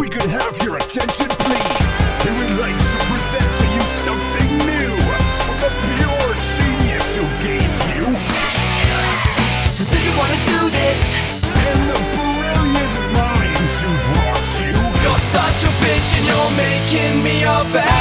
we could have your attention, please. We would like to present to you something new from the pure genius who gave you So do you wanna do this? and the brilliant minds who brought you. You're such a bitch and you're making me a bad.